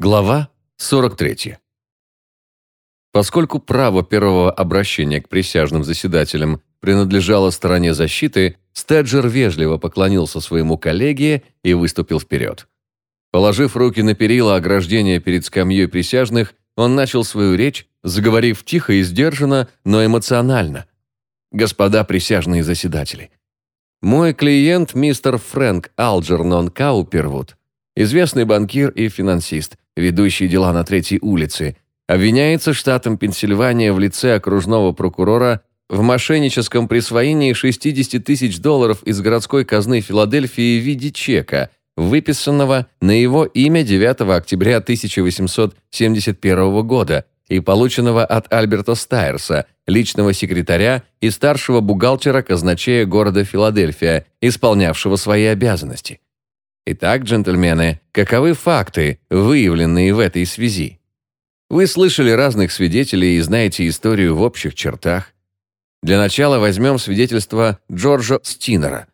Глава 43. Поскольку право первого обращения к присяжным заседателям принадлежало стороне защиты, Стеджер вежливо поклонился своему коллеге и выступил вперед. Положив руки на перила ограждения перед скамьей присяжных, он начал свою речь, заговорив тихо и сдержанно, но эмоционально. «Господа присяжные заседатели, мой клиент мистер Фрэнк Алджернон Каупервуд, известный банкир и финансист, ведущий дела на Третьей улице, обвиняется штатом Пенсильвания в лице окружного прокурора в мошенническом присвоении 60 тысяч долларов из городской казны Филадельфии в виде чека, выписанного на его имя 9 октября 1871 года и полученного от Альберта Стайерса, личного секретаря и старшего бухгалтера казначея города Филадельфия, исполнявшего свои обязанности. Итак, джентльмены, каковы факты, выявленные в этой связи? Вы слышали разных свидетелей и знаете историю в общих чертах. Для начала возьмем свидетельство Джорджа Стинера.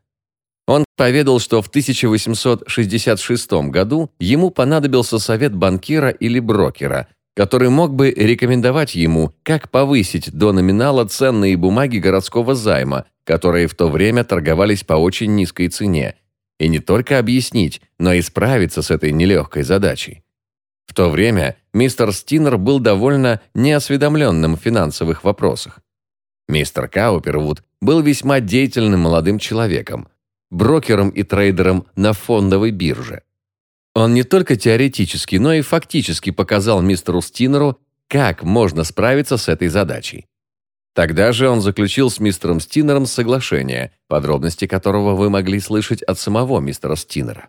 Он поведал, что в 1866 году ему понадобился совет банкира или брокера, который мог бы рекомендовать ему, как повысить до номинала ценные бумаги городского займа, которые в то время торговались по очень низкой цене, и не только объяснить, но и справиться с этой нелегкой задачей. В то время мистер Стинер был довольно неосведомленным в финансовых вопросах. Мистер Каупервуд был весьма деятельным молодым человеком, брокером и трейдером на фондовой бирже. Он не только теоретически, но и фактически показал мистеру Стинеру, как можно справиться с этой задачей. Тогда же он заключил с мистером Стинером соглашение, подробности которого вы могли слышать от самого мистера Стинера.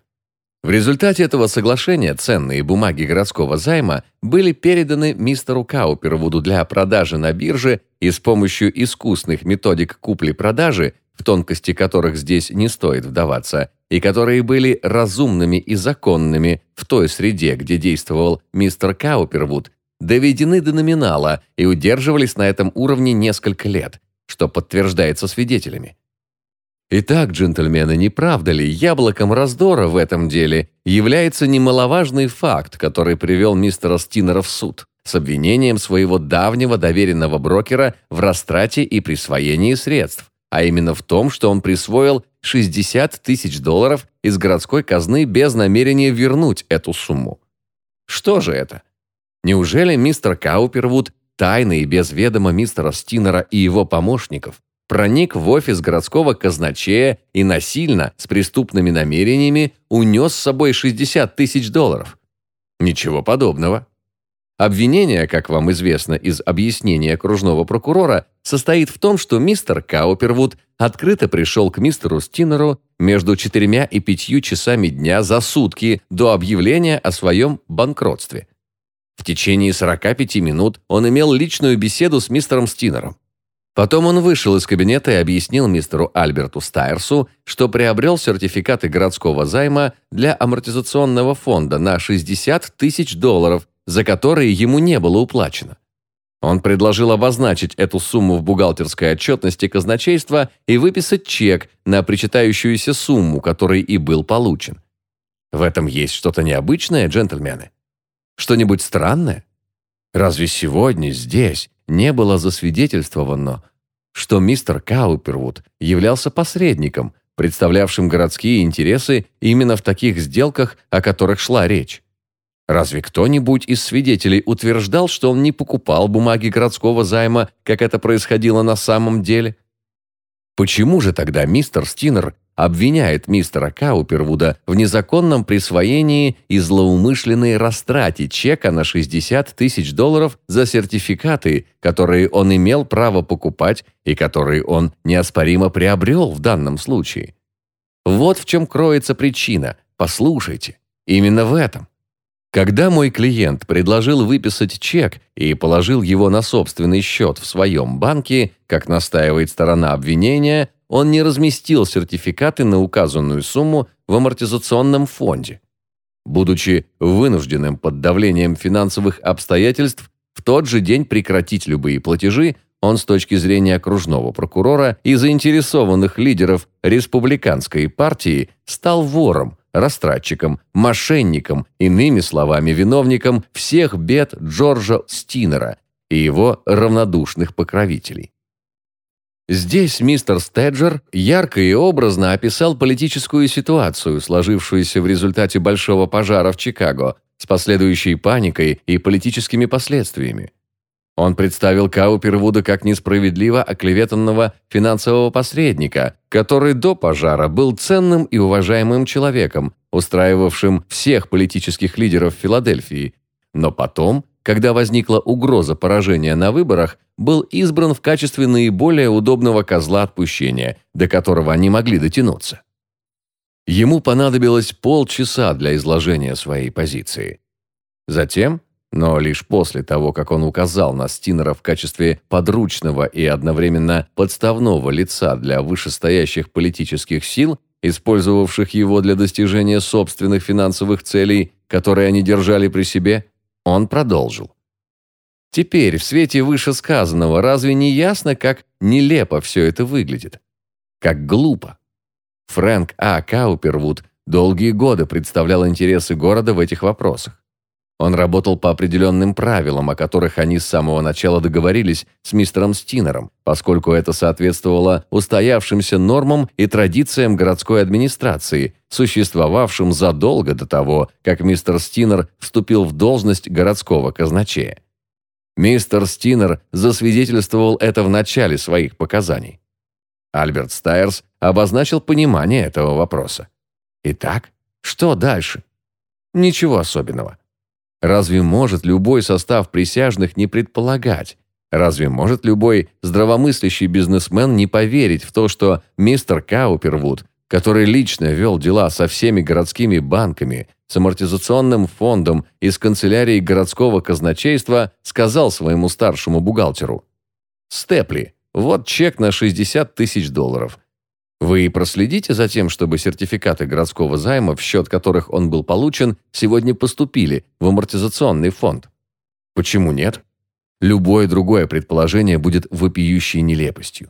В результате этого соглашения ценные бумаги городского займа были переданы мистеру Каупервуду для продажи на бирже и с помощью искусных методик купли-продажи, в тонкости которых здесь не стоит вдаваться, и которые были разумными и законными в той среде, где действовал мистер Каупервуд, доведены до номинала и удерживались на этом уровне несколько лет, что подтверждается свидетелями. Итак, джентльмены, не правда ли, яблоком раздора в этом деле является немаловажный факт, который привел мистера Стинера в суд с обвинением своего давнего доверенного брокера в растрате и присвоении средств, а именно в том, что он присвоил 60 тысяч долларов из городской казны без намерения вернуть эту сумму. Что же это? Неужели мистер Каупервуд, тайно и без ведома мистера Стинера и его помощников, проник в офис городского казначея и насильно, с преступными намерениями, унес с собой 60 тысяч долларов? Ничего подобного. Обвинение, как вам известно из объяснения окружного прокурора, состоит в том, что мистер Каупервуд открыто пришел к мистеру Стинеру между четырьмя и пятью часами дня за сутки до объявления о своем банкротстве – в течение 45 минут он имел личную беседу с мистером Стинером. Потом он вышел из кабинета и объяснил мистеру Альберту Стайерсу, что приобрел сертификаты городского займа для амортизационного фонда на 60 тысяч долларов, за которые ему не было уплачено. Он предложил обозначить эту сумму в бухгалтерской отчетности казначейства и выписать чек на причитающуюся сумму, который и был получен. В этом есть что-то необычное, джентльмены? Что-нибудь странное? Разве сегодня здесь не было засвидетельствовано, что мистер Каупервуд являлся посредником, представлявшим городские интересы именно в таких сделках, о которых шла речь? Разве кто-нибудь из свидетелей утверждал, что он не покупал бумаги городского займа, как это происходило на самом деле? Почему же тогда мистер Стинер обвиняет мистера Каупервуда в незаконном присвоении и злоумышленной растрате чека на 60 тысяч долларов за сертификаты, которые он имел право покупать и которые он неоспоримо приобрел в данном случае. Вот в чем кроется причина. Послушайте. Именно в этом. Когда мой клиент предложил выписать чек и положил его на собственный счет в своем банке, как настаивает сторона обвинения, он не разместил сертификаты на указанную сумму в амортизационном фонде. Будучи вынужденным под давлением финансовых обстоятельств в тот же день прекратить любые платежи, он с точки зрения окружного прокурора и заинтересованных лидеров республиканской партии стал вором, растратчиком, мошенником, иными словами, виновником всех бед Джорджа Стинера и его равнодушных покровителей. Здесь мистер Стеджер ярко и образно описал политическую ситуацию, сложившуюся в результате большого пожара в Чикаго, с последующей паникой и политическими последствиями. Он представил Каупервуда как несправедливо оклеветанного финансового посредника, который до пожара был ценным и уважаемым человеком, устраивавшим всех политических лидеров Филадельфии, но потом когда возникла угроза поражения на выборах, был избран в качестве наиболее удобного козла отпущения, до которого они могли дотянуться. Ему понадобилось полчаса для изложения своей позиции. Затем, но лишь после того, как он указал на Стинера в качестве подручного и одновременно подставного лица для вышестоящих политических сил, использовавших его для достижения собственных финансовых целей, которые они держали при себе, он продолжил. Теперь, в свете вышесказанного, разве не ясно, как нелепо все это выглядит? Как глупо. Фрэнк А. Каупервуд долгие годы представлял интересы города в этих вопросах. Он работал по определенным правилам, о которых они с самого начала договорились с мистером Стинером, поскольку это соответствовало устоявшимся нормам и традициям городской администрации, существовавшим задолго до того, как мистер Стинер вступил в должность городского казначея. Мистер Стинер засвидетельствовал это в начале своих показаний. Альберт Стайерс обозначил понимание этого вопроса. Итак, что дальше? Ничего особенного. Разве может любой состав присяжных не предполагать? Разве может любой здравомыслящий бизнесмен не поверить в то, что мистер Каупервуд, который лично вел дела со всеми городскими банками, с амортизационным фондом и с канцелярией городского казначейства, сказал своему старшему бухгалтеру «Степли, вот чек на 60 тысяч долларов. Вы проследите за тем, чтобы сертификаты городского займа, в счет которых он был получен, сегодня поступили в амортизационный фонд. Почему нет? Любое другое предположение будет вопиющей нелепостью.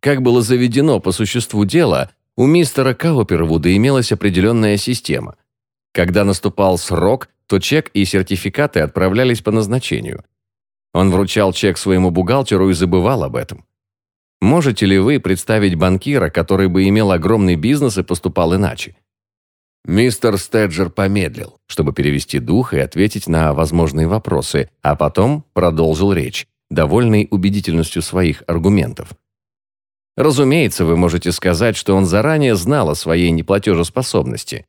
Как было заведено по существу дела, у мистера Каупервуда имелась определенная система. Когда наступал срок, то чек и сертификаты отправлялись по назначению. Он вручал чек своему бухгалтеру и забывал об этом. Можете ли вы представить банкира, который бы имел огромный бизнес и поступал иначе? Мистер Стеджер помедлил, чтобы перевести дух и ответить на возможные вопросы, а потом продолжил речь, довольный убедительностью своих аргументов. Разумеется, вы можете сказать, что он заранее знал о своей неплатежеспособности.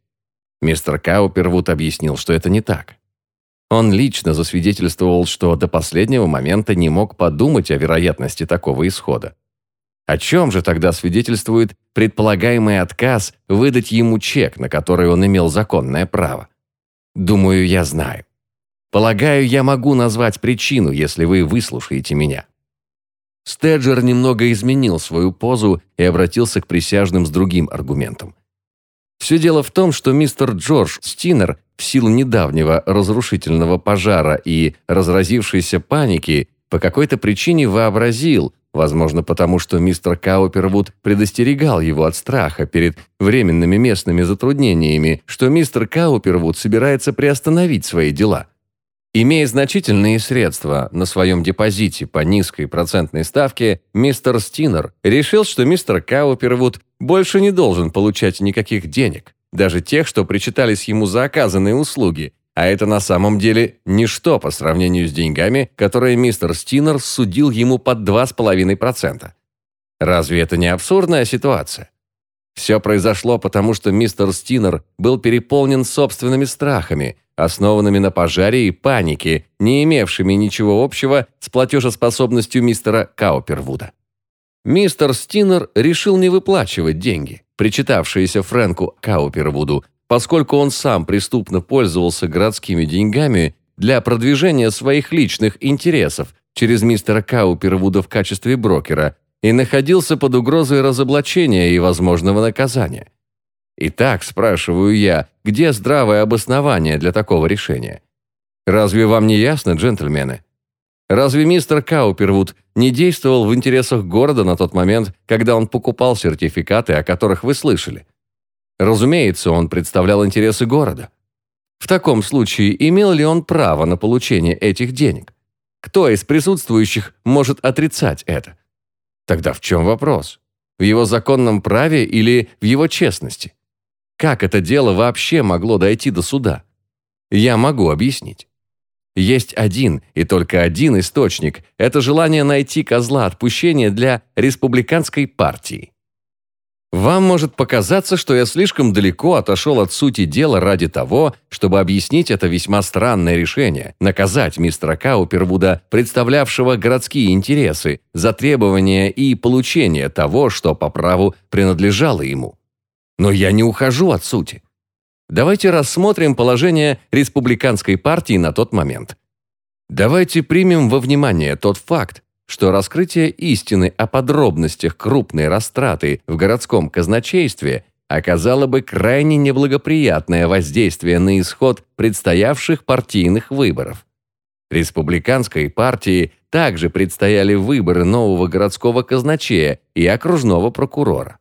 Мистер Каупервуд объяснил, что это не так. Он лично засвидетельствовал, что до последнего момента не мог подумать о вероятности такого исхода. О чем же тогда свидетельствует предполагаемый отказ выдать ему чек, на который он имел законное право? Думаю, я знаю. Полагаю, я могу назвать причину, если вы выслушаете меня. Стеджер немного изменил свою позу и обратился к присяжным с другим аргументом. Все дело в том, что мистер Джордж Стинер в силу недавнего разрушительного пожара и разразившейся паники по какой-то причине вообразил, Возможно, потому что мистер Каупервуд предостерегал его от страха перед временными местными затруднениями, что мистер Каупервуд собирается приостановить свои дела. Имея значительные средства на своем депозите по низкой процентной ставке, мистер Стинер решил, что мистер Каупервуд больше не должен получать никаких денег, даже тех, что причитались ему за оказанные услуги, а это на самом деле ничто по сравнению с деньгами, которые мистер Стинер судил ему под 2,5%. Разве это не абсурдная ситуация? Все произошло потому, что мистер Стинер был переполнен собственными страхами, основанными на пожаре и панике, не имевшими ничего общего с платежеспособностью мистера Каупервуда. Мистер Стинер решил не выплачивать деньги, причитавшиеся Фрэнку Каупервуду, поскольку он сам преступно пользовался городскими деньгами для продвижения своих личных интересов через мистера Каупервуда в качестве брокера и находился под угрозой разоблачения и возможного наказания. Итак, спрашиваю я, где здравое обоснование для такого решения? Разве вам не ясно, джентльмены? Разве мистер Каупервуд не действовал в интересах города на тот момент, когда он покупал сертификаты, о которых вы слышали? Разумеется, он представлял интересы города. В таком случае имел ли он право на получение этих денег? Кто из присутствующих может отрицать это? Тогда в чем вопрос? В его законном праве или в его честности? Как это дело вообще могло дойти до суда? Я могу объяснить. Есть один и только один источник – это желание найти козла отпущения для республиканской партии. Вам может показаться, что я слишком далеко отошел от сути дела ради того, чтобы объяснить это весьма странное решение – наказать мистера Каупервуда, представлявшего городские интересы, за требование и получение того, что по праву принадлежало ему. Но я не ухожу от сути. Давайте рассмотрим положение республиканской партии на тот момент. Давайте примем во внимание тот факт, что раскрытие истины о подробностях крупной растраты в городском казначействе оказало бы крайне неблагоприятное воздействие на исход предстоявших партийных выборов. Республиканской партии также предстояли выборы нового городского казначея и окружного прокурора.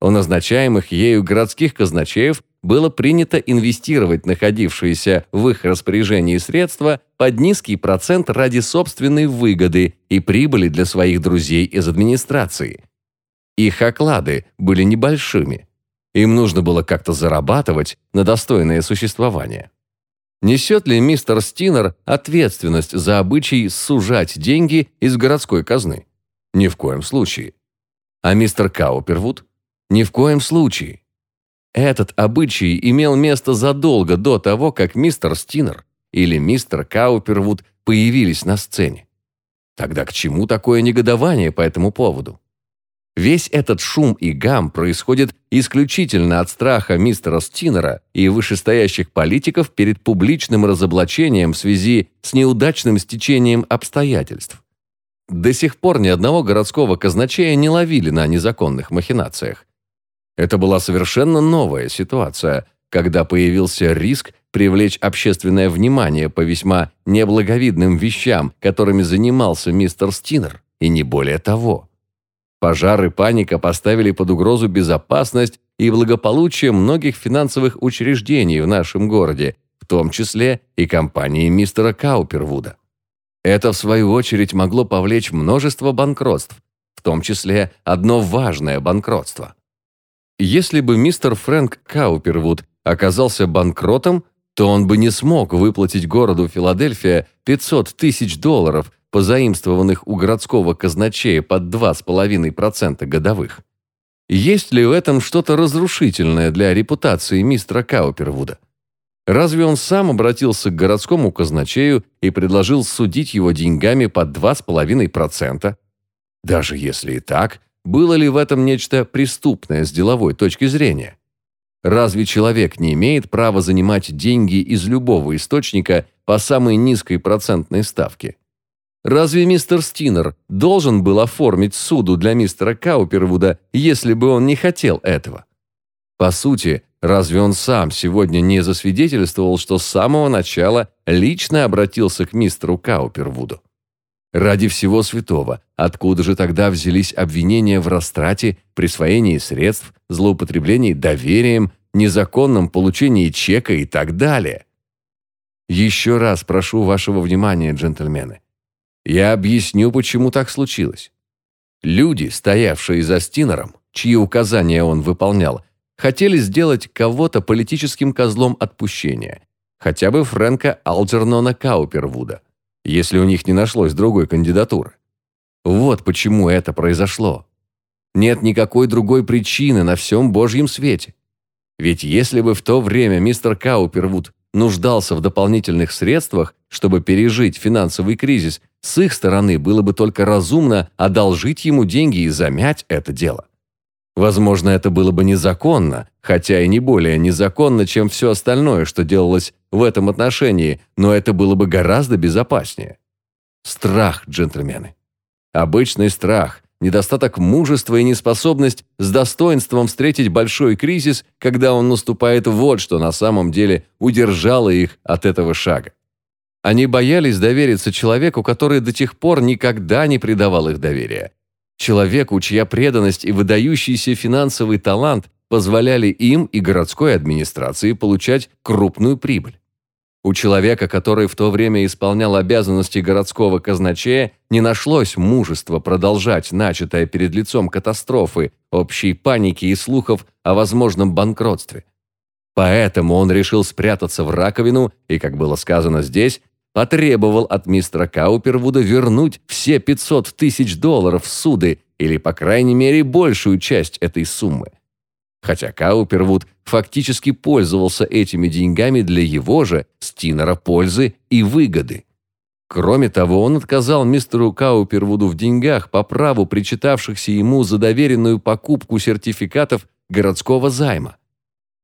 У назначаемых ею городских казначеев было принято инвестировать находившиеся в их распоряжении средства под низкий процент ради собственной выгоды и прибыли для своих друзей из администрации. Их оклады были небольшими. Им нужно было как-то зарабатывать на достойное существование. Несет ли мистер Стинер ответственность за обычай сужать деньги из городской казны? Ни в коем случае. А мистер Каупервуд? Ни в коем случае. Этот обычай имел место задолго до того, как мистер Стинер или мистер Каупервуд появились на сцене. Тогда к чему такое негодование по этому поводу? Весь этот шум и гам происходит исключительно от страха мистера Стинера и вышестоящих политиков перед публичным разоблачением в связи с неудачным стечением обстоятельств. До сих пор ни одного городского казначея не ловили на незаконных махинациях. Это была совершенно новая ситуация, когда появился риск привлечь общественное внимание по весьма неблаговидным вещам, которыми занимался мистер Стинер, и не более того. Пожар и паника поставили под угрозу безопасность и благополучие многих финансовых учреждений в нашем городе, в том числе и компании мистера Каупервуда. Это, в свою очередь, могло повлечь множество банкротств, в том числе одно важное банкротство – если бы мистер Фрэнк Каупервуд оказался банкротом, то он бы не смог выплатить городу Филадельфия 500 тысяч долларов, позаимствованных у городского казначея под 2,5% годовых. Есть ли в этом что-то разрушительное для репутации мистера Каупервуда? Разве он сам обратился к городскому казначею и предложил судить его деньгами под 2,5%? Даже если и так – было ли в этом нечто преступное с деловой точки зрения? Разве человек не имеет права занимать деньги из любого источника по самой низкой процентной ставке? Разве мистер Стинер должен был оформить суду для мистера Каупервуда, если бы он не хотел этого? По сути, разве он сам сегодня не засвидетельствовал, что с самого начала лично обратился к мистеру Каупервуду? Ради всего святого, откуда же тогда взялись обвинения в растрате, присвоении средств, злоупотреблении доверием, незаконном получении чека и так далее? Еще раз прошу вашего внимания, джентльмены. Я объясню, почему так случилось. Люди, стоявшие за Стинером, чьи указания он выполнял, хотели сделать кого-то политическим козлом отпущения, хотя бы Фрэнка Алджернона Каупервуда – если у них не нашлось другой кандидатуры. Вот почему это произошло. Нет никакой другой причины на всем Божьем свете. Ведь если бы в то время мистер Каупервуд нуждался в дополнительных средствах, чтобы пережить финансовый кризис, с их стороны было бы только разумно одолжить ему деньги и замять это дело. Возможно, это было бы незаконно, хотя и не более незаконно, чем все остальное, что делалось в этом отношении, но это было бы гораздо безопаснее. Страх, джентльмены. Обычный страх, недостаток мужества и неспособность с достоинством встретить большой кризис, когда он наступает, вот что на самом деле удержало их от этого шага. Они боялись довериться человеку, который до тех пор никогда не предавал их доверия. Человеку, чья преданность и выдающийся финансовый талант позволяли им и городской администрации получать крупную прибыль. У человека, который в то время исполнял обязанности городского казначея, не нашлось мужества продолжать начатое перед лицом катастрофы, общей паники и слухов о возможном банкротстве. Поэтому он решил спрятаться в раковину и, как было сказано здесь, потребовал от мистера Каупервуда вернуть все 500 тысяч долларов суды или, по крайней мере, большую часть этой суммы. Хотя Каупервуд фактически пользовался этими деньгами для его же, Стинера, пользы и выгоды. Кроме того, он отказал мистеру Каупервуду в деньгах по праву причитавшихся ему за доверенную покупку сертификатов городского займа.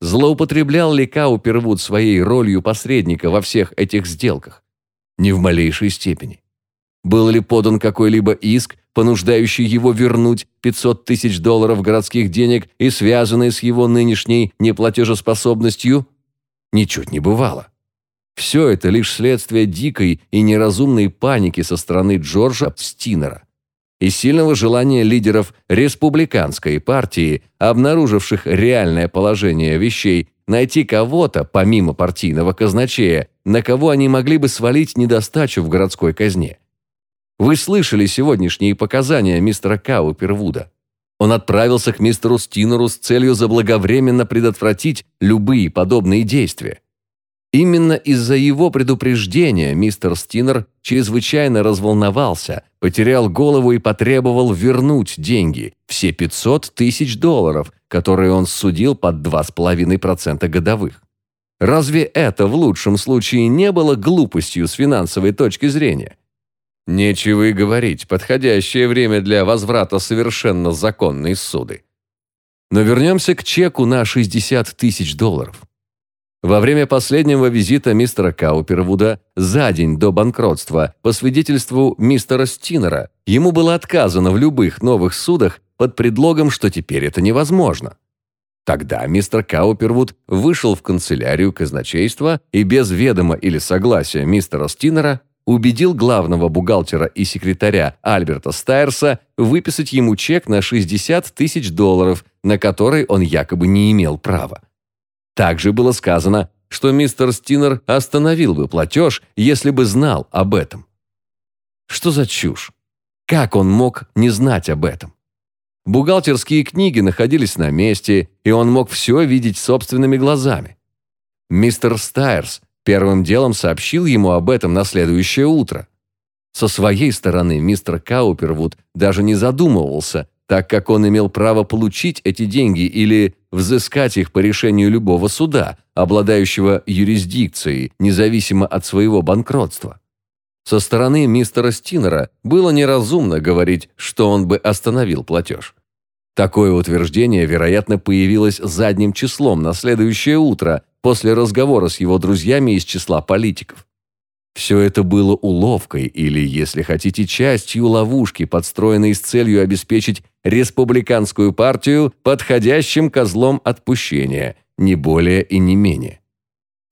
Злоупотреблял ли Каупервуд своей ролью посредника во всех этих сделках? Ни в малейшей степени. Был ли подан какой-либо иск, понуждающий его вернуть 500 тысяч долларов городских денег и связанные с его нынешней неплатежеспособностью? Ничуть не бывало. Все это лишь следствие дикой и неразумной паники со стороны Джорджа Стинера и сильного желания лидеров республиканской партии, обнаруживших реальное положение вещей, найти кого-то, помимо партийного казначея, на кого они могли бы свалить недостачу в городской казне. Вы слышали сегодняшние показания мистера Каупервуда. Он отправился к мистеру Стинеру с целью заблаговременно предотвратить любые подобные действия. Именно из-за его предупреждения мистер Стинер чрезвычайно разволновался, потерял голову и потребовал вернуть деньги, все 500 тысяч долларов, которые он судил под 2,5% годовых. Разве это в лучшем случае не было глупостью с финансовой точки зрения? Нечего и говорить, подходящее время для возврата совершенно законной суды. Но вернемся к чеку на 60 тысяч долларов. Во время последнего визита мистера Каупервуда за день до банкротства, по свидетельству мистера Стинера, ему было отказано в любых новых судах под предлогом, что теперь это невозможно. Тогда мистер Каупервуд вышел в канцелярию казначейства и без ведома или согласия мистера Стинера убедил главного бухгалтера и секретаря Альберта Стайерса выписать ему чек на 60 тысяч долларов, на который он якобы не имел права. Также было сказано, что мистер Стинер остановил бы платеж, если бы знал об этом. Что за чушь? Как он мог не знать об этом? Бухгалтерские книги находились на месте, и он мог все видеть собственными глазами. Мистер Стайерс первым делом сообщил ему об этом на следующее утро. Со своей стороны мистер Каупервуд даже не задумывался, так как он имел право получить эти деньги или взыскать их по решению любого суда, обладающего юрисдикцией, независимо от своего банкротства. Со стороны мистера Стинера было неразумно говорить, что он бы остановил платеж. Такое утверждение, вероятно, появилось задним числом на следующее утро после разговора с его друзьями из числа политиков. Все это было уловкой или, если хотите, частью ловушки, подстроенной с целью обеспечить республиканскую партию подходящим козлом отпущения, не более и не менее.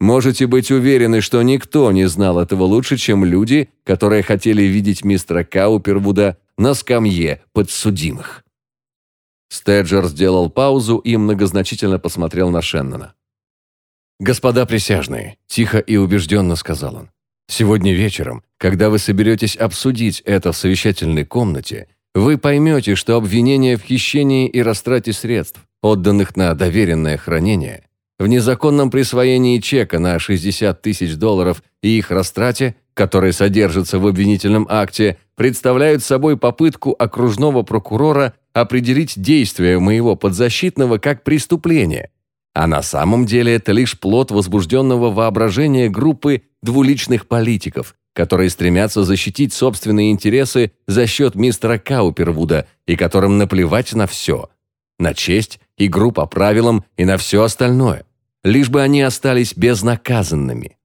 Можете быть уверены, что никто не знал этого лучше, чем люди, которые хотели видеть мистера Каупервуда на скамье подсудимых. Стеджер сделал паузу и многозначительно посмотрел на Шеннона. «Господа присяжные», – тихо и убежденно сказал он, Сегодня вечером, когда вы соберетесь обсудить это в совещательной комнате, вы поймете, что обвинение в хищении и растрате средств, отданных на доверенное хранение, в незаконном присвоении чека на 60 тысяч долларов и их растрате, которые содержатся в обвинительном акте, представляют собой попытку окружного прокурора определить действия моего подзащитного как преступление, а на самом деле это лишь плод возбужденного воображения группы двуличных политиков, которые стремятся защитить собственные интересы за счет мистера Каупервуда и которым наплевать на все. На честь, игру по правилам и на все остальное. Лишь бы они остались безнаказанными.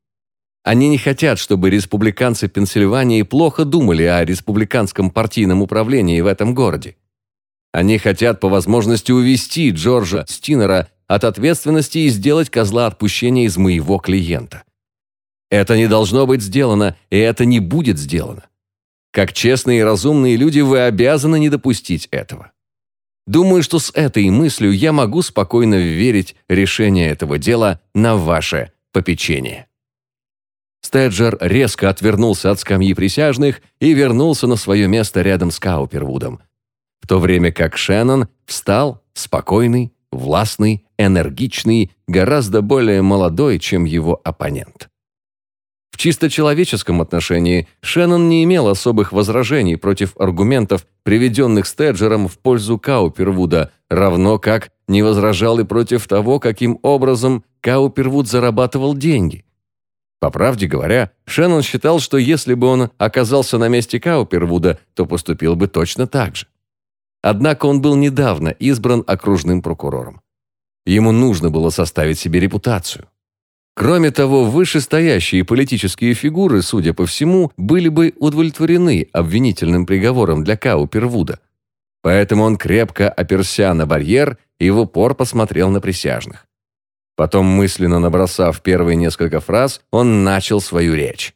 Они не хотят, чтобы республиканцы Пенсильвании плохо думали о республиканском партийном управлении в этом городе. Они хотят по возможности увести Джорджа Стинера от ответственности и сделать козла отпущения из моего клиента. Это не должно быть сделано, и это не будет сделано. Как честные и разумные люди вы обязаны не допустить этого. Думаю, что с этой мыслью я могу спокойно верить решение этого дела на ваше попечение». Стеджер резко отвернулся от скамьи присяжных и вернулся на свое место рядом с Каупервудом, в то время как Шеннон встал, спокойный, властный, энергичный, гораздо более молодой, чем его оппонент. В чисто человеческом отношении Шеннон не имел особых возражений против аргументов, приведенных Стеджером в пользу Каупервуда, равно как не возражал и против того, каким образом Каупервуд зарабатывал деньги. По правде говоря, Шеннон считал, что если бы он оказался на месте Каупервуда, то поступил бы точно так же. Однако он был недавно избран окружным прокурором. Ему нужно было составить себе репутацию. Кроме того, вышестоящие политические фигуры, судя по всему, были бы удовлетворены обвинительным приговором для Каупервуда. Поэтому он крепко оперся на барьер и в упор посмотрел на присяжных. Потом, мысленно набросав первые несколько фраз, он начал свою речь.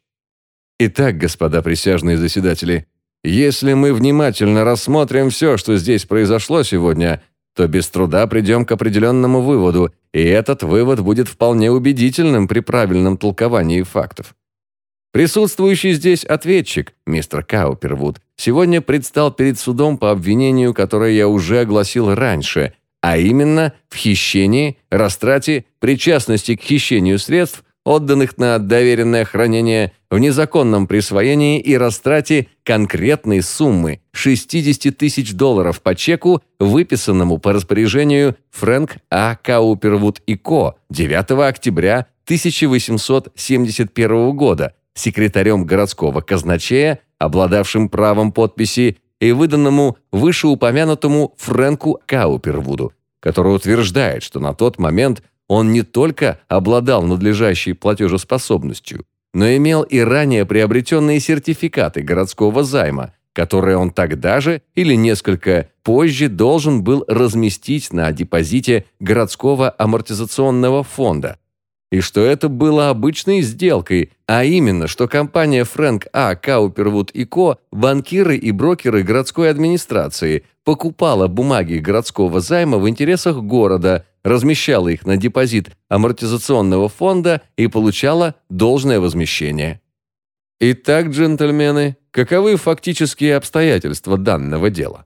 «Итак, господа присяжные заседатели, если мы внимательно рассмотрим все, что здесь произошло сегодня, то без труда придем к определенному выводу, и этот вывод будет вполне убедительным при правильном толковании фактов. Присутствующий здесь ответчик, мистер Каупервуд, сегодня предстал перед судом по обвинению, которое я уже огласил раньше, а именно в хищении, растрате, причастности к хищению средств, отданных на доверенное хранение в незаконном присвоении и растрате конкретной суммы 60 тысяч долларов по чеку, выписанному по распоряжению Фрэнк А. Каупервуд и Ко 9 октября 1871 года секретарем городского казначея, обладавшим правом подписи, и выданному вышеупомянутому Фрэнку Каупервуду, который утверждает, что на тот момент он не только обладал надлежащей платежеспособностью, но имел и ранее приобретенные сертификаты городского займа, которые он тогда же или несколько позже должен был разместить на депозите городского амортизационного фонда. И что это было обычной сделкой, а именно, что компания Фрэнк А. Каупервуд и Ко, банкиры и брокеры городской администрации, покупала бумаги городского займа в интересах города – размещала их на депозит амортизационного фонда и получала должное возмещение. Итак, джентльмены, каковы фактические обстоятельства данного дела?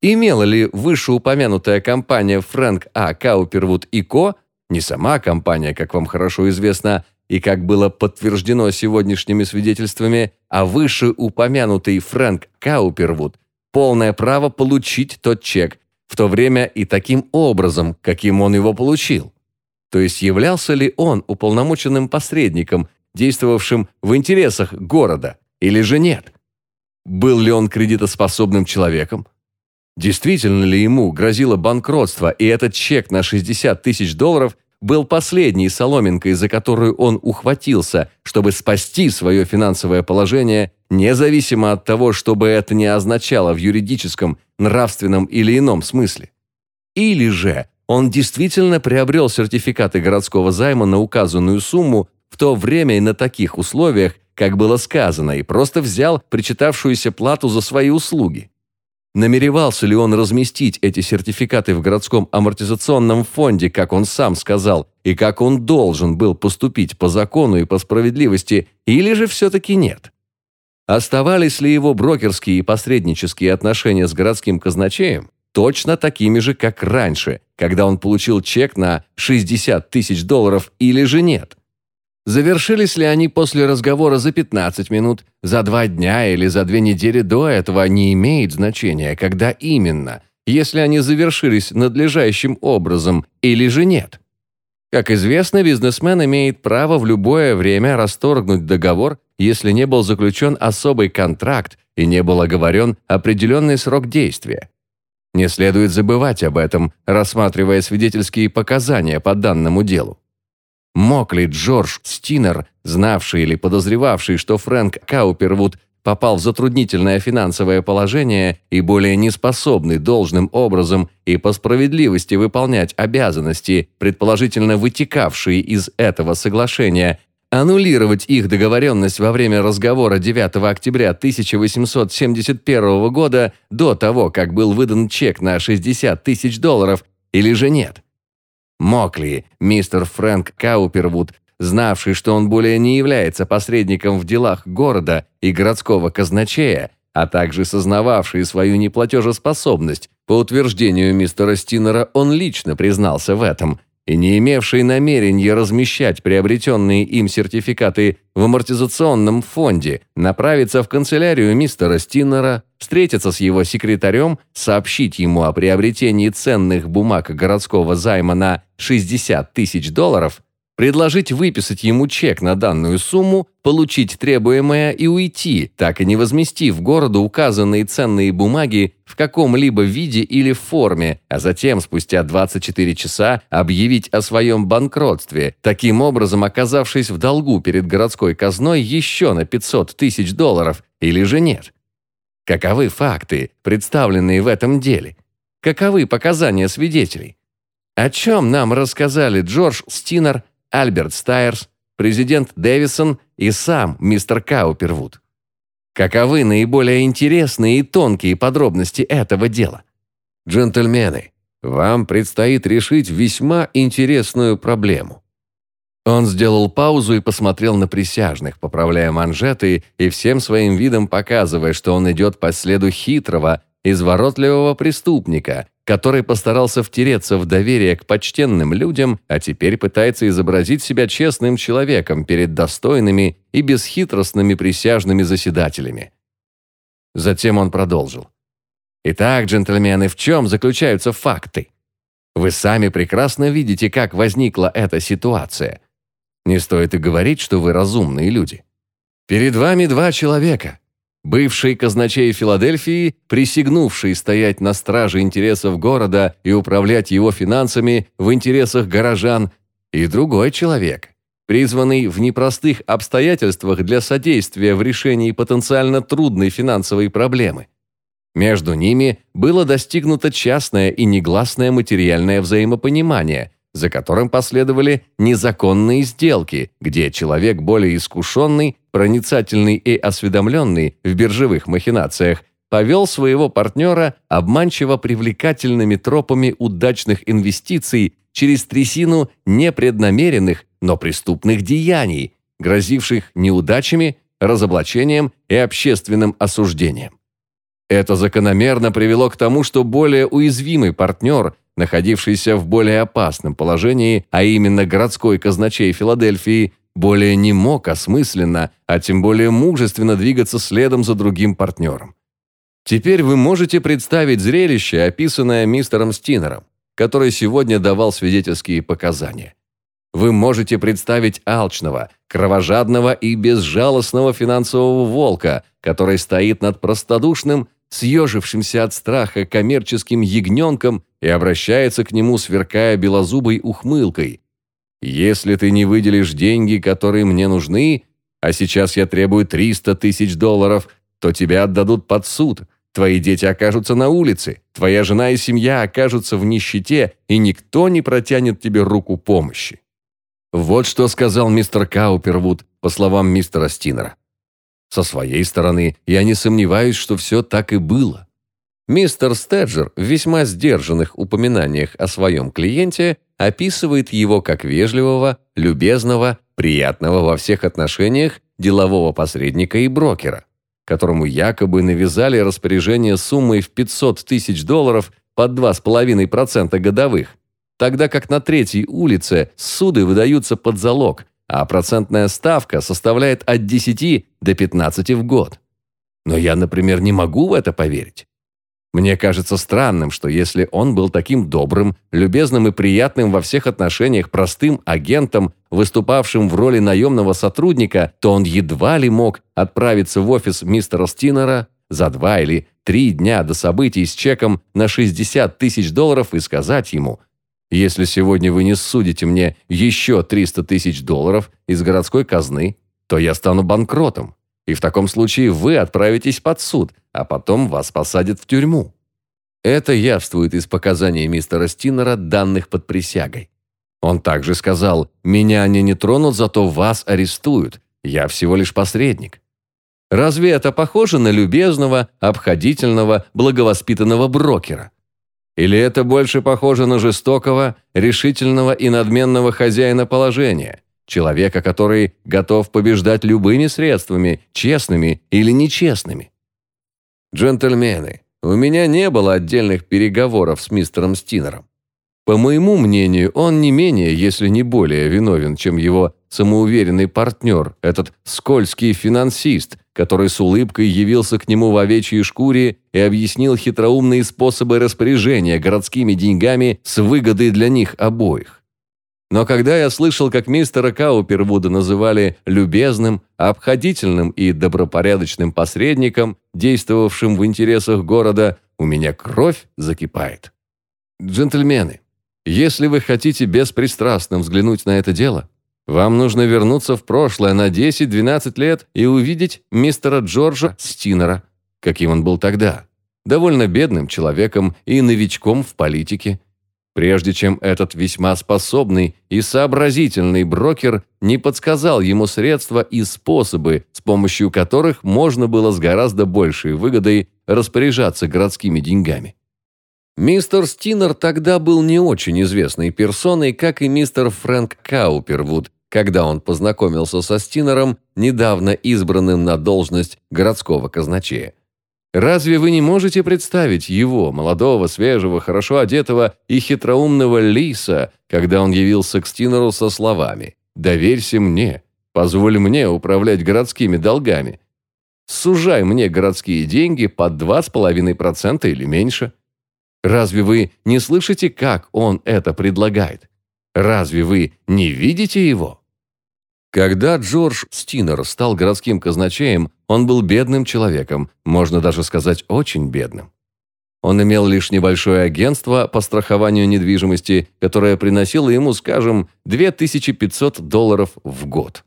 Имела ли вышеупомянутая компания Фрэнк А. Каупервуд и Ко, не сама компания, как вам хорошо известно, и как было подтверждено сегодняшними свидетельствами, а вышеупомянутый Фрэнк Каупервуд, полное право получить тот чек, в то время и таким образом, каким он его получил. То есть являлся ли он уполномоченным посредником, действовавшим в интересах города, или же нет? Был ли он кредитоспособным человеком? Действительно ли ему грозило банкротство, и этот чек на 60 тысяч долларов был последней соломинкой, за которую он ухватился, чтобы спасти свое финансовое положение, независимо от того, что бы это ни означало в юридическом, нравственном или ином смысле. Или же он действительно приобрел сертификаты городского займа на указанную сумму в то время и на таких условиях, как было сказано, и просто взял причитавшуюся плату за свои услуги. Намеревался ли он разместить эти сертификаты в городском амортизационном фонде, как он сам сказал, и как он должен был поступить по закону и по справедливости, или же все-таки нет? Оставались ли его брокерские и посреднические отношения с городским казначеем точно такими же, как раньше, когда он получил чек на 60 тысяч долларов, или же нет? Завершились ли они после разговора за 15 минут, за два дня или за две недели до этого, не имеет значения, когда именно, если они завершились надлежащим образом или же нет. Как известно, бизнесмен имеет право в любое время расторгнуть договор, если не был заключен особый контракт и не был оговорен определенный срок действия. Не следует забывать об этом, рассматривая свидетельские показания по данному делу. Мог ли Джордж Стинер, знавший или подозревавший, что Фрэнк Каупервуд попал в затруднительное финансовое положение и более неспособный должным образом и по справедливости выполнять обязанности, предположительно вытекавшие из этого соглашения, аннулировать их договоренность во время разговора 9 октября 1871 года до того, как был выдан чек на 60 тысяч долларов, или же нет? Мог ли мистер Фрэнк Каупервуд, знавший, что он более не является посредником в делах города и городского казначея, а также сознававший свою неплатежеспособность, по утверждению мистера Стинера он лично признался в этом, и не имевший намерения размещать приобретенные им сертификаты в амортизационном фонде, направиться в канцелярию мистера Стиннера, встретиться с его секретарем, сообщить ему о приобретении ценных бумаг городского займа на 60 тысяч долларов, предложить выписать ему чек на данную сумму, получить требуемое и уйти, так и не возместив городу указанные ценные бумаги в каком-либо виде или форме, а затем, спустя 24 часа, объявить о своем банкротстве, таким образом оказавшись в долгу перед городской казной еще на 500 тысяч долларов, или же нет. Каковы факты, представленные в этом деле? Каковы показания свидетелей? О чем нам рассказали Джордж Стинер Альберт Стайерс, президент Дэвисон и сам мистер Каупервуд. Каковы наиболее интересные и тонкие подробности этого дела? Джентльмены, вам предстоит решить весьма интересную проблему. Он сделал паузу и посмотрел на присяжных, поправляя манжеты и всем своим видом показывая, что он идет по следу хитрого, изворотливого преступника, который постарался втереться в доверие к почтенным людям, а теперь пытается изобразить себя честным человеком перед достойными и бесхитростными присяжными заседателями. Затем он продолжил. «Итак, джентльмены, в чем заключаются факты? Вы сами прекрасно видите, как возникла эта ситуация. Не стоит и говорить, что вы разумные люди. Перед вами два человека, Бывший казначей Филадельфии, присягнувший стоять на страже интересов города и управлять его финансами в интересах горожан, и другой человек, призванный в непростых обстоятельствах для содействия в решении потенциально трудной финансовой проблемы. Между ними было достигнуто частное и негласное материальное взаимопонимание – за которым последовали незаконные сделки, где человек более искушенный, проницательный и осведомленный в биржевых махинациях повел своего партнера обманчиво привлекательными тропами удачных инвестиций через трясину непреднамеренных, но преступных деяний, грозивших неудачами, разоблачением и общественным осуждением. Это закономерно привело к тому, что более уязвимый партнер – находившийся в более опасном положении, а именно городской казначей Филадельфии, более не мог осмысленно, а тем более мужественно двигаться следом за другим партнером. Теперь вы можете представить зрелище, описанное мистером Стинером, который сегодня давал свидетельские показания. Вы можете представить алчного, кровожадного и безжалостного финансового волка, который стоит над простодушным, съежившимся от страха коммерческим ягненком и обращается к нему, сверкая белозубой ухмылкой. «Если ты не выделишь деньги, которые мне нужны, а сейчас я требую 300 тысяч долларов, то тебя отдадут под суд, твои дети окажутся на улице, твоя жена и семья окажутся в нищете, и никто не протянет тебе руку помощи». Вот что сказал мистер Каупервуд, по словам мистера Стинера. Со своей стороны, я не сомневаюсь, что все так и было. Мистер Стеджер в весьма сдержанных упоминаниях о своем клиенте описывает его как вежливого, любезного, приятного во всех отношениях делового посредника и брокера, которому якобы навязали распоряжение суммой в 500 тысяч долларов под 2,5% годовых, тогда как на третьей улице суды выдаются под залог, а процентная ставка составляет от 10 до 15 в год. Но я, например, не могу в это поверить. Мне кажется странным, что если он был таким добрым, любезным и приятным во всех отношениях простым агентом, выступавшим в роли наемного сотрудника, то он едва ли мог отправиться в офис мистера Стинера за два или три дня до событий с чеком на 60 тысяч долларов и сказать ему «Если сегодня вы не судите мне еще 300 тысяч долларов из городской казны, то я стану банкротом, и в таком случае вы отправитесь под суд, а потом вас посадят в тюрьму. Это явствует из показаний мистера Стинера, данных под присягой. Он также сказал, «Меня они не тронут, зато вас арестуют. Я всего лишь посредник». Разве это похоже на любезного, обходительного, благовоспитанного брокера? Или это больше похоже на жестокого, решительного и надменного хозяина положения, человека, который готов побеждать любыми средствами, честными или нечестными? Джентльмены, у меня не было отдельных переговоров с мистером Стинером. По моему мнению, он не менее, если не более виновен, чем его самоуверенный партнер, этот скользкий финансист, который с улыбкой явился к нему в овечьей шкуре и объяснил хитроумные способы распоряжения городскими деньгами с выгодой для них обоих. Но когда я слышал, как мистера Каупервуда называли любезным, обходительным и добропорядочным посредником, действовавшим в интересах города, у меня кровь закипает. Джентльмены, если вы хотите беспристрастно взглянуть на это дело, вам нужно вернуться в прошлое на 10-12 лет и увидеть мистера Джорджа Стинера, каким он был тогда, довольно бедным человеком и новичком в политике, прежде чем этот весьма способный и сообразительный брокер не подсказал ему средства и способы, с помощью которых можно было с гораздо большей выгодой распоряжаться городскими деньгами. Мистер Стинер тогда был не очень известной персоной, как и мистер Фрэнк Каупервуд, когда он познакомился со Стинером, недавно избранным на должность городского казначея. Разве вы не можете представить его, молодого, свежего, хорошо одетого и хитроумного лиса, когда он явился к Стинеру со словами «Доверься мне, позволь мне управлять городскими долгами. Сужай мне городские деньги под 2,5% или меньше». Разве вы не слышите, как он это предлагает? Разве вы не видите его? Когда Джордж Стинер стал городским казначеем, он был бедным человеком, можно даже сказать, очень бедным. Он имел лишь небольшое агентство по страхованию недвижимости, которое приносило ему, скажем, 2500 долларов в год.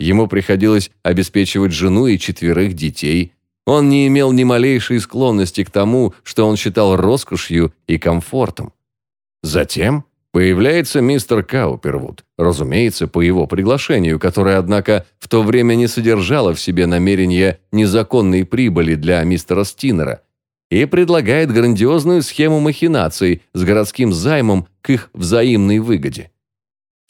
Ему приходилось обеспечивать жену и четверых детей, он не имел ни малейшей склонности к тому, что он считал роскошью и комфортом. Затем появляется мистер Каупервуд, разумеется, по его приглашению, которое, однако, в то время не содержало в себе намерения незаконной прибыли для мистера Стинера, и предлагает грандиозную схему махинаций с городским займом к их взаимной выгоде.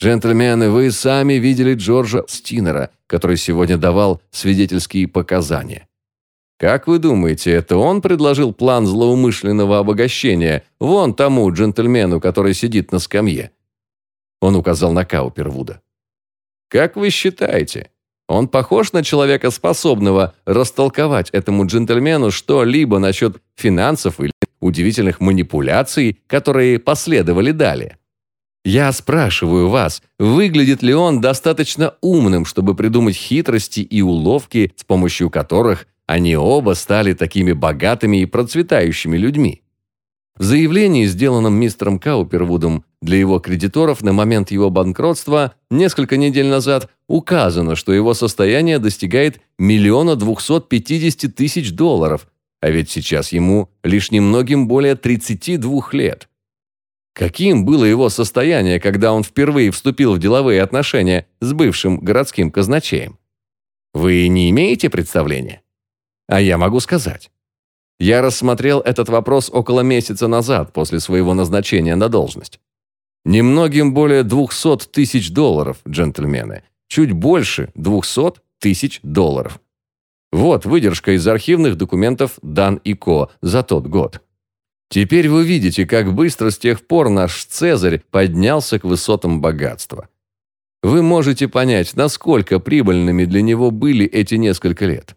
Джентльмены, вы сами видели Джорджа Стинера, который сегодня давал свидетельские показания. Как вы думаете, это он предложил план злоумышленного обогащения вон тому джентльмену, который сидит на скамье?» Он указал на Каупервуда. «Как вы считаете, он похож на человека, способного растолковать этому джентльмену что-либо насчет финансов или удивительных манипуляций, которые последовали далее?» Я спрашиваю вас, выглядит ли он достаточно умным, чтобы придумать хитрости и уловки, с помощью которых они оба стали такими богатыми и процветающими людьми. В заявлении, сделанном мистером Каупервудом для его кредиторов на момент его банкротства несколько недель назад, указано, что его состояние достигает миллиона двухсот пятидесяти тысяч долларов, а ведь сейчас ему лишь немногим более 32 лет. Каким было его состояние, когда он впервые вступил в деловые отношения с бывшим городским казначеем? Вы не имеете представления? А я могу сказать. Я рассмотрел этот вопрос около месяца назад после своего назначения на должность. Немногим более 200 тысяч долларов, джентльмены. Чуть больше 200 тысяч долларов. Вот выдержка из архивных документов Дан и Ко за тот год. Теперь вы видите, как быстро с тех пор наш Цезарь поднялся к высотам богатства. Вы можете понять, насколько прибыльными для него были эти несколько лет.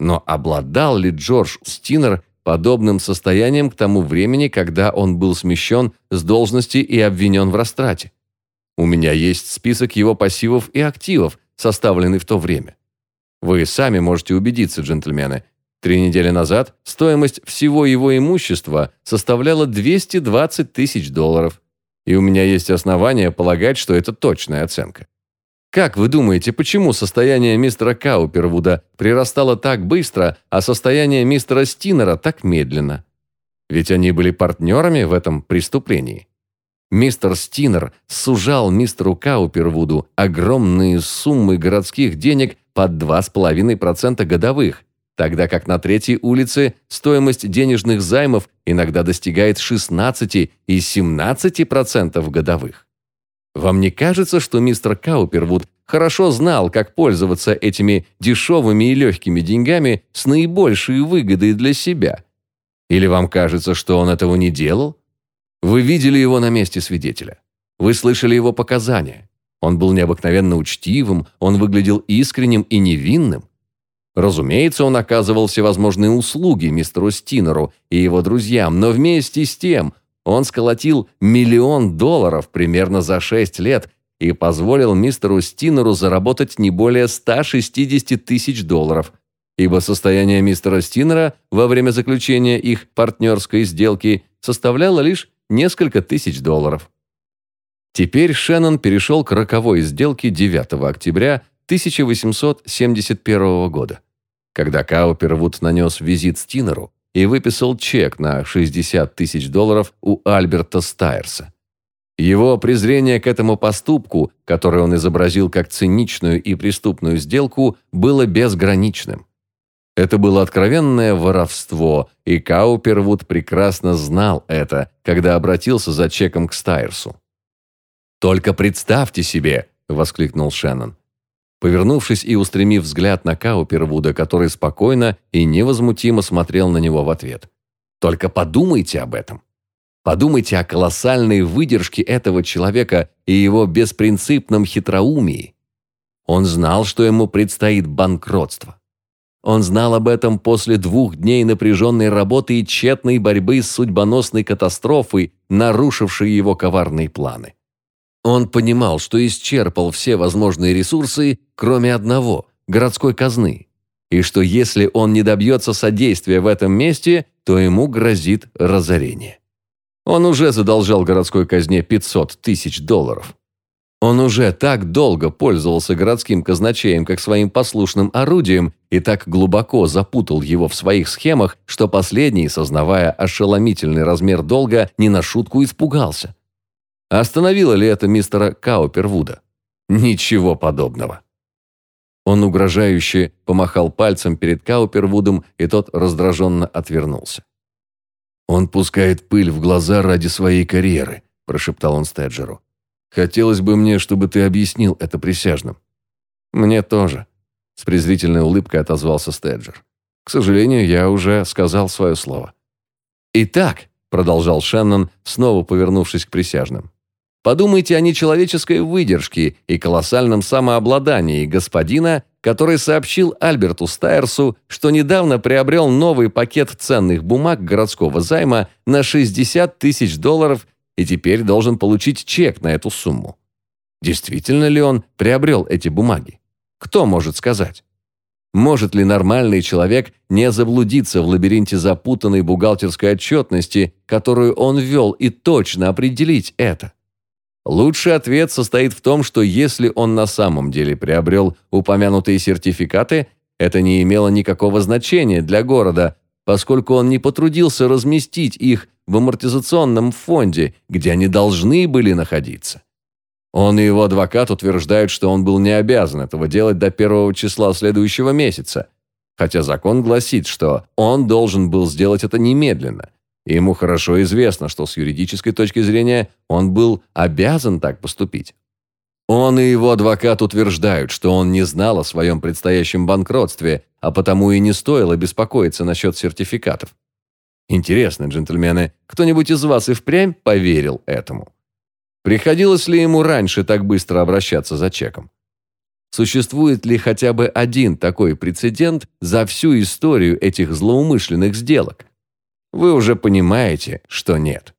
Но обладал ли Джордж Стинер подобным состоянием к тому времени, когда он был смещен с должности и обвинен в растрате? У меня есть список его пассивов и активов, составленный в то время. Вы сами можете убедиться, джентльмены. Три недели назад стоимость всего его имущества составляла 220 тысяч долларов. И у меня есть основания полагать, что это точная оценка. Как вы думаете, почему состояние мистера Каупервуда прирастало так быстро, а состояние мистера Стинера так медленно? Ведь они были партнерами в этом преступлении. Мистер Стинер сужал мистеру Каупервуду огромные суммы городских денег под 2,5% годовых, тогда как на третьей улице стоимость денежных займов иногда достигает 16 и 17% годовых. Вам не кажется, что мистер Каупервуд хорошо знал, как пользоваться этими дешевыми и легкими деньгами с наибольшей выгодой для себя? Или вам кажется, что он этого не делал? Вы видели его на месте свидетеля. Вы слышали его показания. Он был необыкновенно учтивым, он выглядел искренним и невинным. Разумеется, он оказывал всевозможные услуги мистеру Стинеру и его друзьям, но вместе с тем он сколотил миллион долларов примерно за шесть лет и позволил мистеру Стинеру заработать не более 160 тысяч долларов, ибо состояние мистера Стинера во время заключения их партнерской сделки составляло лишь несколько тысяч долларов. Теперь Шеннон перешел к роковой сделке 9 октября 1871 года, когда Каупервуд нанес визит Стинеру и выписал чек на 60 тысяч долларов у Альберта Стайерса. Его презрение к этому поступку, который он изобразил как циничную и преступную сделку, было безграничным. Это было откровенное воровство, и Каупервуд прекрасно знал это, когда обратился за чеком к Стайерсу. «Только представьте себе!» – воскликнул Шеннон. Повернувшись и устремив взгляд на Каупервуда, который спокойно и невозмутимо смотрел на него в ответ. «Только подумайте об этом. Подумайте о колоссальной выдержке этого человека и его беспринципном хитроумии. Он знал, что ему предстоит банкротство. Он знал об этом после двух дней напряженной работы и тщетной борьбы с судьбоносной катастрофой, нарушившей его коварные планы. Он понимал, что исчерпал все возможные ресурсы, кроме одного – городской казны, и что если он не добьется содействия в этом месте, то ему грозит разорение. Он уже задолжал городской казне 500 тысяч долларов. Он уже так долго пользовался городским казначеем как своим послушным орудием и так глубоко запутал его в своих схемах, что последний, сознавая ошеломительный размер долга, не на шутку испугался. Остановило ли это мистера Каупервуда? Ничего подобного. Он угрожающе помахал пальцем перед Каупервудом, и тот раздраженно отвернулся. «Он пускает пыль в глаза ради своей карьеры», – прошептал он Стеджеру. Хотелось бы мне, чтобы ты объяснил это присяжным». «Мне тоже», – с презрительной улыбкой отозвался Стеджер. «К сожалению, я уже сказал свое слово». «Итак», – продолжал Шеннон, снова повернувшись к присяжным, «подумайте о нечеловеческой выдержке и колоссальном самообладании господина, который сообщил Альберту Стайерсу, что недавно приобрел новый пакет ценных бумаг городского займа на 60 тысяч долларов и теперь должен получить чек на эту сумму. Действительно ли он приобрел эти бумаги? Кто может сказать? Может ли нормальный человек не заблудиться в лабиринте запутанной бухгалтерской отчетности, которую он ввел, и точно определить это? Лучший ответ состоит в том, что если он на самом деле приобрел упомянутые сертификаты, это не имело никакого значения для города, поскольку он не потрудился разместить их в амортизационном фонде, где они должны были находиться. Он и его адвокат утверждают, что он был не обязан этого делать до первого числа следующего месяца, хотя закон гласит, что он должен был сделать это немедленно. Ему хорошо известно, что с юридической точки зрения он был обязан так поступить. Он и его адвокат утверждают, что он не знал о своем предстоящем банкротстве, а потому и не стоило беспокоиться насчет сертификатов. Интересно, джентльмены, кто-нибудь из вас и впрямь поверил этому? Приходилось ли ему раньше так быстро обращаться за чеком? Существует ли хотя бы один такой прецедент за всю историю этих злоумышленных сделок? Вы уже понимаете, что нет.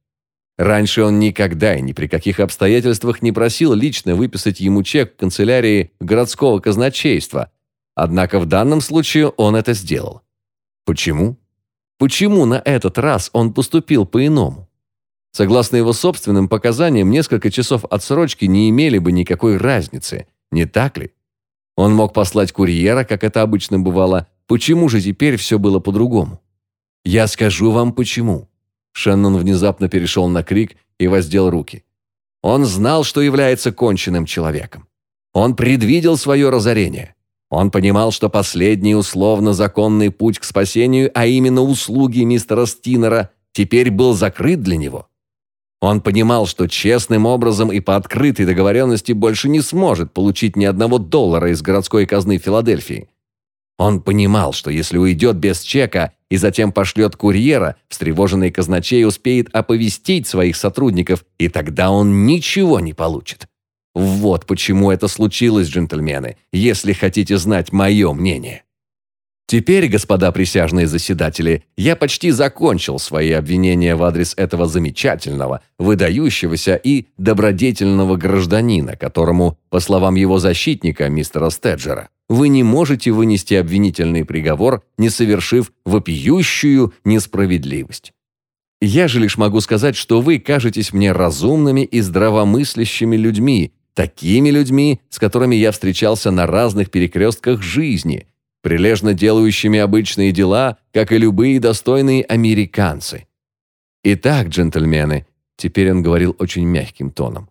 Раньше он никогда и ни при каких обстоятельствах не просил лично выписать ему чек в канцелярии городского казначейства, однако в данном случае он это сделал. Почему? Почему на этот раз он поступил по-иному? Согласно его собственным показаниям, несколько часов отсрочки не имели бы никакой разницы, не так ли? Он мог послать курьера, как это обычно бывало. Почему же теперь все было по-другому? Я скажу вам почему. Шеннон внезапно перешел на крик и воздел руки. Он знал, что является конченным человеком. Он предвидел свое разорение. Он понимал, что последний условно законный путь к спасению, а именно услуги мистера Стинера, теперь был закрыт для него. Он понимал, что честным образом и по открытой договоренности больше не сможет получить ни одного доллара из городской казны Филадельфии. Он понимал, что если уйдет без чека и затем пошлет курьера, встревоженный казначей успеет оповестить своих сотрудников, и тогда он ничего не получит. Вот почему это случилось, джентльмены, если хотите знать мое мнение. Теперь, господа присяжные заседатели, я почти закончил свои обвинения в адрес этого замечательного, выдающегося и добродетельного гражданина, которому, по словам его защитника, мистера Стеджера, вы не можете вынести обвинительный приговор, не совершив вопиющую несправедливость. Я же лишь могу сказать, что вы кажетесь мне разумными и здравомыслящими людьми, такими людьми, с которыми я встречался на разных перекрестках жизни, прилежно делающими обычные дела, как и любые достойные американцы. Итак, джентльмены, теперь он говорил очень мягким тоном,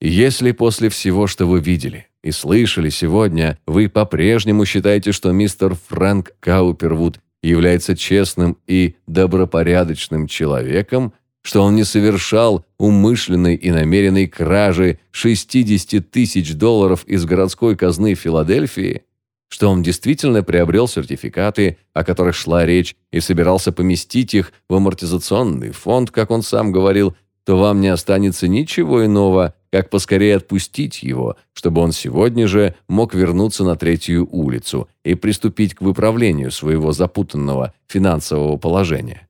если после всего, что вы видели и слышали сегодня, вы по-прежнему считаете, что мистер Фрэнк Каупервуд является честным и добропорядочным человеком, что он не совершал умышленной и намеренной кражи 60 тысяч долларов из городской казны Филадельфии, что он действительно приобрел сертификаты, о которых шла речь, и собирался поместить их в амортизационный фонд, как он сам говорил, то вам не останется ничего иного, как поскорее отпустить его, чтобы он сегодня же мог вернуться на третью улицу и приступить к выправлению своего запутанного финансового положения.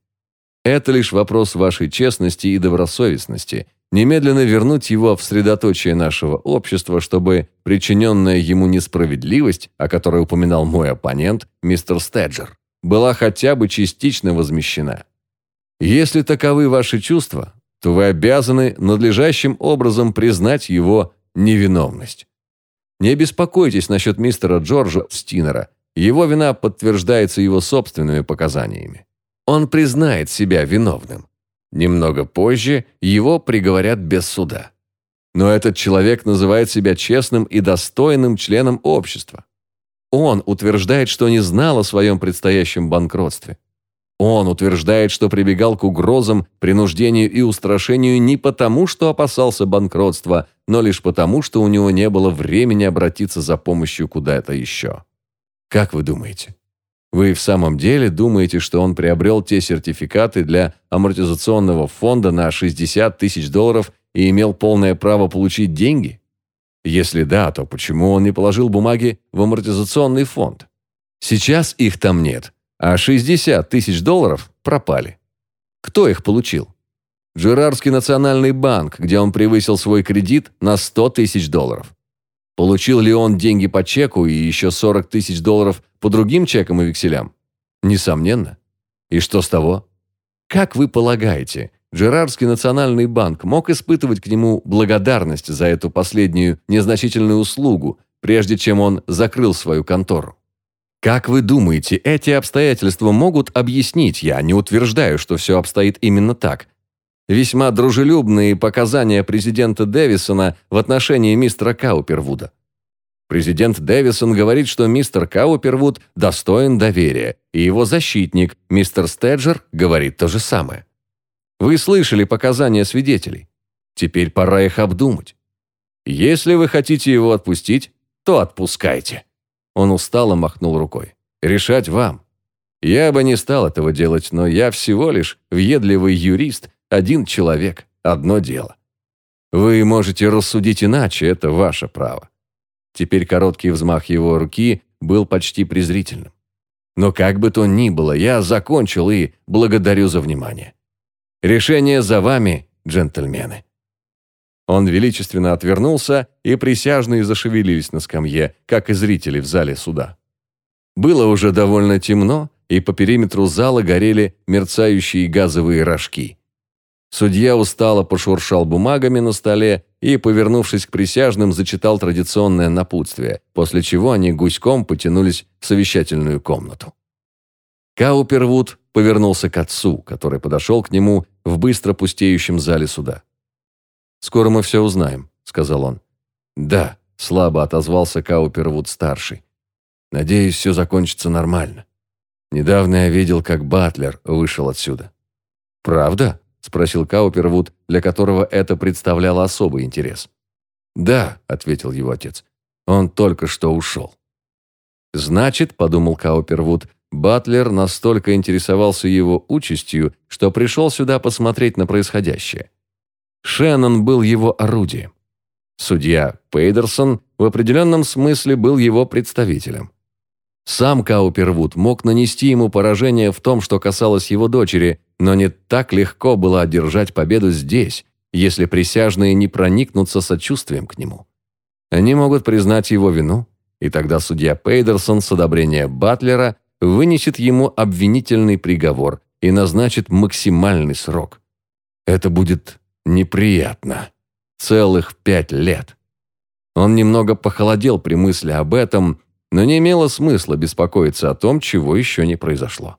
Это лишь вопрос вашей честности и добросовестности – немедленно вернуть его в средоточие нашего общества, чтобы причиненная ему несправедливость, о которой упоминал мой оппонент, мистер Стеджер, была хотя бы частично возмещена. Если таковы ваши чувства, то вы обязаны надлежащим образом признать его невиновность. Не беспокойтесь насчет мистера Джорджа Стинера. Его вина подтверждается его собственными показаниями. Он признает себя виновным. Немного позже его приговорят без суда. Но этот человек называет себя честным и достойным членом общества. Он утверждает, что не знал о своем предстоящем банкротстве. Он утверждает, что прибегал к угрозам, принуждению и устрашению не потому, что опасался банкротства, но лишь потому, что у него не было времени обратиться за помощью куда-то еще. Как вы думаете, вы в самом деле думаете, что он приобрел те сертификаты для амортизационного фонда на 60 тысяч долларов и имел полное право получить деньги? Если да, то почему он не положил бумаги в амортизационный фонд? Сейчас их там нет, а 60 тысяч долларов пропали. Кто их получил? Джерарский национальный банк, где он превысил свой кредит на 100 тысяч долларов. Получил ли он деньги по чеку и еще 40 тысяч долларов по другим чекам и векселям? Несомненно. И что с того? Как вы полагаете, Джерарский национальный банк мог испытывать к нему благодарность за эту последнюю незначительную услугу, прежде чем он закрыл свою контору? Как вы думаете, эти обстоятельства могут объяснить, я не утверждаю, что все обстоит именно так, весьма дружелюбные показания президента Дэвисона в отношении мистера Каупервуда. Президент Дэвисон говорит, что мистер Каупервуд достоин доверия, и его защитник, мистер Стеджер, говорит то же самое. Вы слышали показания свидетелей. Теперь пора их обдумать. Если вы хотите его отпустить, то отпускайте. Он устало махнул рукой. Решать вам. Я бы не стал этого делать, но я всего лишь въедливый юрист, один человек, одно дело. Вы можете рассудить иначе, это ваше право. Теперь короткий взмах его руки был почти презрительным. Но как бы то ни было, я закончил и благодарю за внимание. Решение за вами, джентльмены. Он величественно отвернулся, и присяжные зашевелились на скамье, как и зрители в зале суда. Было уже довольно темно, и по периметру зала горели мерцающие газовые рожки. Судья устало пошуршал бумагами на столе и, повернувшись к присяжным, зачитал традиционное напутствие, после чего они гуськом потянулись в совещательную комнату. Каупервуд повернулся к отцу, который подошел к нему в быстро пустеющем зале суда. «Скоро мы все узнаем», — сказал он. «Да», — слабо отозвался Каупервуд-старший. «Надеюсь, все закончится нормально. Недавно я видел, как Батлер вышел отсюда». «Правда?» — спросил Каупервуд, для которого это представляло особый интерес. «Да», — ответил его отец, — «он только что ушел». «Значит», — подумал Каупервуд, — Батлер настолько интересовался его участью, что пришел сюда посмотреть на происходящее. Шеннон был его орудием. Судья Пейдерсон в определенном смысле был его представителем. Сам Каупервуд мог нанести ему поражение в том, что касалось его дочери, но не так легко было одержать победу здесь, если присяжные не проникнутся сочувствием к нему. Они могут признать его вину, и тогда судья Пейдерсон с одобрения Батлера вынесет ему обвинительный приговор и назначит максимальный срок. Это будет неприятно. Целых пять лет. Он немного похолодел при мысли об этом, но не имело смысла беспокоиться о том, чего еще не произошло.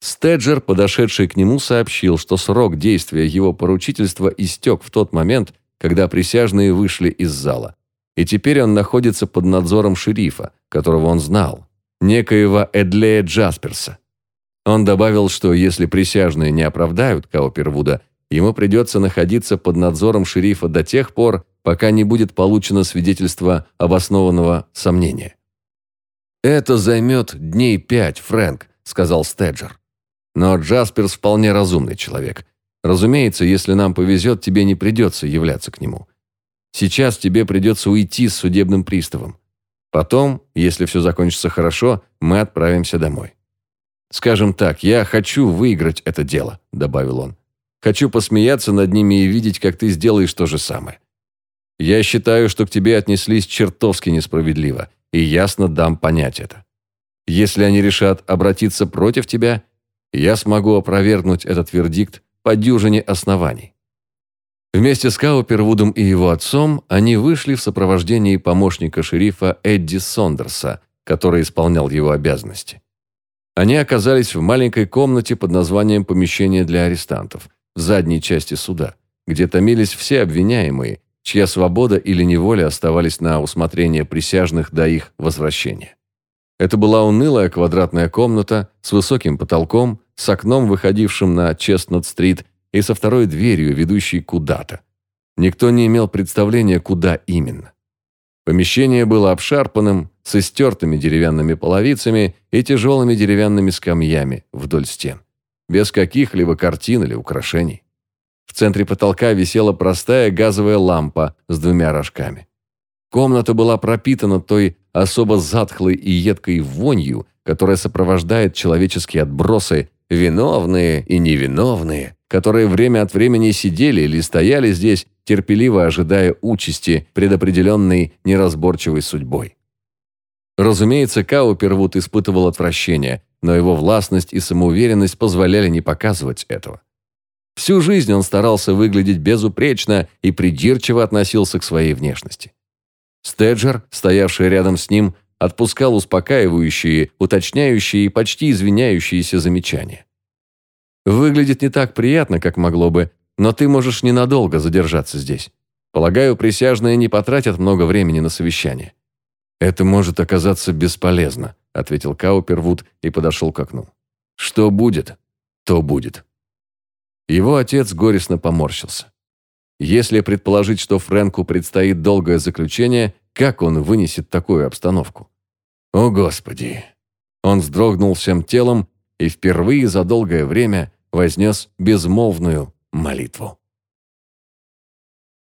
Стеджер, подошедший к нему, сообщил, что срок действия его поручительства истек в тот момент, когда присяжные вышли из зала. И теперь он находится под надзором шерифа, которого он знал, некоего Эдлея Джасперса. Он добавил, что если присяжные не оправдают Каупервуда, ему придется находиться под надзором шерифа до тех пор, пока не будет получено свидетельство обоснованного сомнения. «Это займет дней пять, Фрэнк», — сказал Стеджер. «Но Джасперс вполне разумный человек. Разумеется, если нам повезет, тебе не придется являться к нему. Сейчас тебе придется уйти с судебным приставом. Потом, если все закончится хорошо, мы отправимся домой. Скажем так, я хочу выиграть это дело», — добавил он. «Хочу посмеяться над ними и видеть, как ты сделаешь то же самое. Я считаю, что к тебе отнеслись чертовски несправедливо, и ясно дам понять это. Если они решат обратиться против тебя, я смогу опровергнуть этот вердикт по дюжине оснований. Вместе с Каупервудом и его отцом они вышли в сопровождении помощника шерифа Эдди Сондерса, который исполнял его обязанности. Они оказались в маленькой комнате под названием «Помещение для арестантов» в задней части суда, где томились все обвиняемые, чья свобода или неволя оставались на усмотрение присяжных до их возвращения. Это была унылая квадратная комната с высоким потолком, с окном, выходившим на Честнот-стрит, и со второй дверью, ведущей куда-то. Никто не имел представления, куда именно. Помещение было обшарпанным, с истертыми деревянными половицами и тяжелыми деревянными скамьями вдоль стен, без каких-либо картин или украшений. В центре потолка висела простая газовая лампа с двумя рожками. Комната была пропитана той особо затхлой и едкой вонью, которая сопровождает человеческие отбросы, виновные и невиновные, которые время от времени сидели или стояли здесь, терпеливо ожидая участи, предопределенной неразборчивой судьбой. Разумеется, Каупервуд испытывал отвращение, но его властность и самоуверенность позволяли не показывать этого. Всю жизнь он старался выглядеть безупречно и придирчиво относился к своей внешности. Стеджер, стоявший рядом с ним, отпускал успокаивающие, уточняющие и почти извиняющиеся замечания. «Выглядит не так приятно, как могло бы, но ты можешь ненадолго задержаться здесь. Полагаю, присяжные не потратят много времени на совещание». «Это может оказаться бесполезно», — ответил Каупервуд и подошел к окну. «Что будет, то будет». Его отец горестно поморщился. Если предположить, что Фрэнку предстоит долгое заключение, как он вынесет такую обстановку? О, Господи! Он вздрогнул всем телом и впервые за долгое время вознес безмолвную молитву.